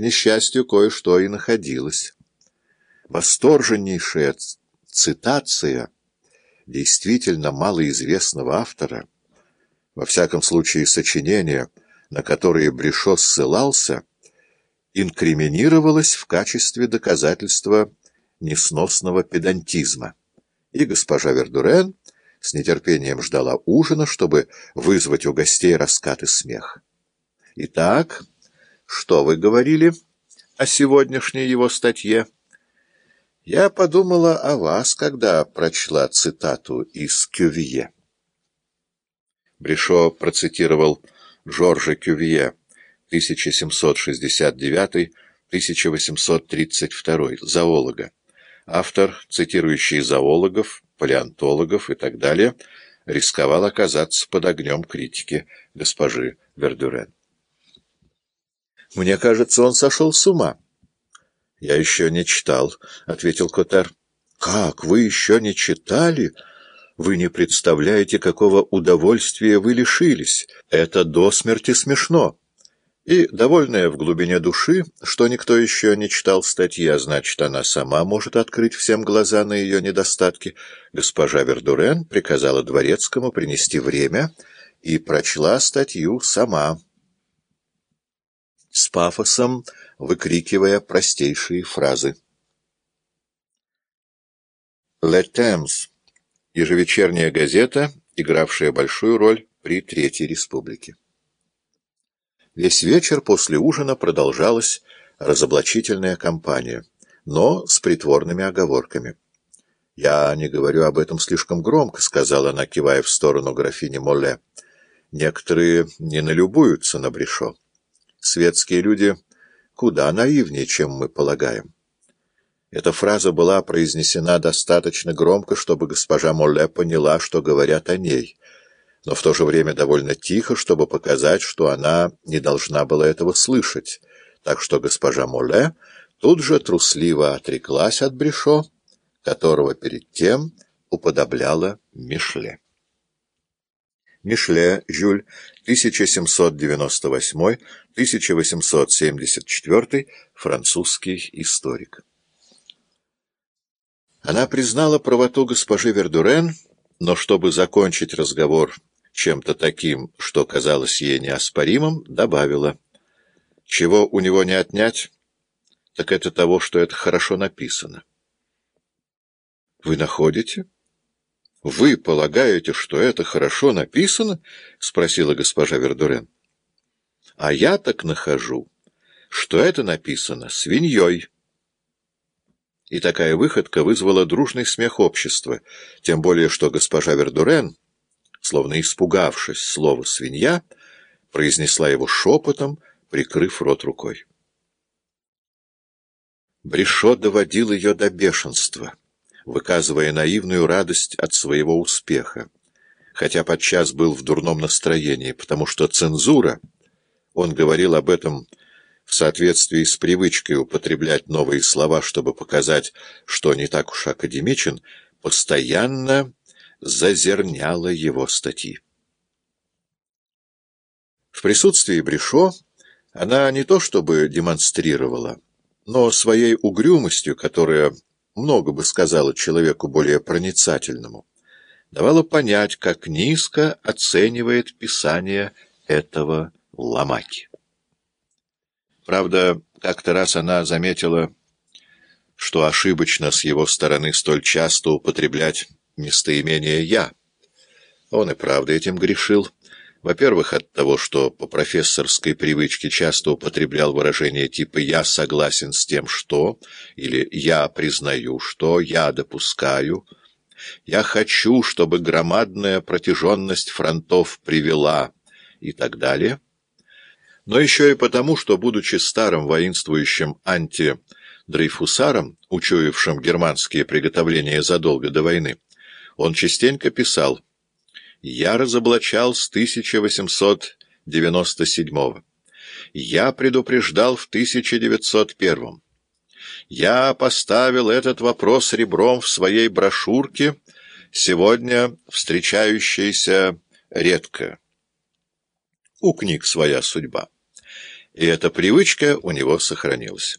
несчастью, кое-что и находилось. Восторженнейшая цитация действительно малоизвестного автора, во всяком случае сочинения, на которые Брешо ссылался, инкриминировалась в качестве доказательства несносного педантизма. И госпожа Вердурен с нетерпением ждала ужина, чтобы вызвать у гостей раскаты смех. «Итак, что вы говорили о сегодняшней его статье?» «Я подумала о вас, когда прочла цитату из Кювье». Брешо процитировал Жоржа Кювье 1769-1832, зоолога. Автор, цитирующий зоологов, палеонтологов и так далее, рисковал оказаться под огнем критики госпожи Вердюрен. «Мне кажется, он сошел с ума». «Я еще не читал», — ответил Котер. «Как, вы еще не читали?» Вы не представляете, какого удовольствия вы лишились. Это до смерти смешно. И, довольная в глубине души, что никто еще не читал статьи, а значит, она сама может открыть всем глаза на ее недостатки, госпожа Вердурен приказала Дворецкому принести время и прочла статью сама, с пафосом выкрикивая простейшие фразы. «Le Temps» — ежевечерняя газета, игравшая большую роль при Третьей Республике. Весь вечер после ужина продолжалась разоблачительная кампания, но с притворными оговорками. «Я не говорю об этом слишком громко», — сказала она, кивая в сторону графини Молле. «Некоторые не налюбуются на Брешо. Светские люди куда наивнее, чем мы полагаем». Эта фраза была произнесена достаточно громко, чтобы госпожа Молле поняла, что говорят о ней — но в то же время довольно тихо, чтобы показать, что она не должна была этого слышать, так что госпожа Моле тут же трусливо отреклась от Брешо, которого перед тем уподобляла Мишле. Мишле Жюль, 1798-1874, французский историк. Она признала правоту госпожи Вердурен, но чтобы закончить разговор чем-то таким, что казалось ей неоспоримым, добавила. Чего у него не отнять, так это того, что это хорошо написано. Вы находите? Вы полагаете, что это хорошо написано? Спросила госпожа Вердурен. А я так нахожу, что это написано свиньей. И такая выходка вызвала дружный смех общества, тем более что госпожа Вердурен словно испугавшись слова «свинья», произнесла его шепотом, прикрыв рот рукой. Брешо доводил ее до бешенства, выказывая наивную радость от своего успеха, хотя подчас был в дурном настроении, потому что цензура, он говорил об этом в соответствии с привычкой употреблять новые слова, чтобы показать, что не так уж академичен, постоянно зазерняла его статьи. В присутствии Брешо она не то чтобы демонстрировала, но своей угрюмостью, которая много бы сказала человеку более проницательному, давала понять, как низко оценивает писание этого Ламаки. Правда, как-то раз она заметила, что ошибочно с его стороны столь часто употреблять местоимение «я». Он и правда этим грешил. Во-первых, от того, что по профессорской привычке часто употреблял выражение типа «я согласен с тем, что» или «я признаю, что», «я допускаю», «я хочу, чтобы громадная протяженность фронтов привела» и так далее. Но еще и потому, что, будучи старым воинствующим анти-дрейфусаром, учуявшим германские приготовления задолго до войны, он частенько писал «Я разоблачал с 1897-го. Я предупреждал в 1901-м. Я поставил этот вопрос ребром в своей брошюрке, сегодня встречающейся редко. У книг своя судьба. и эта привычка у него сохранилась.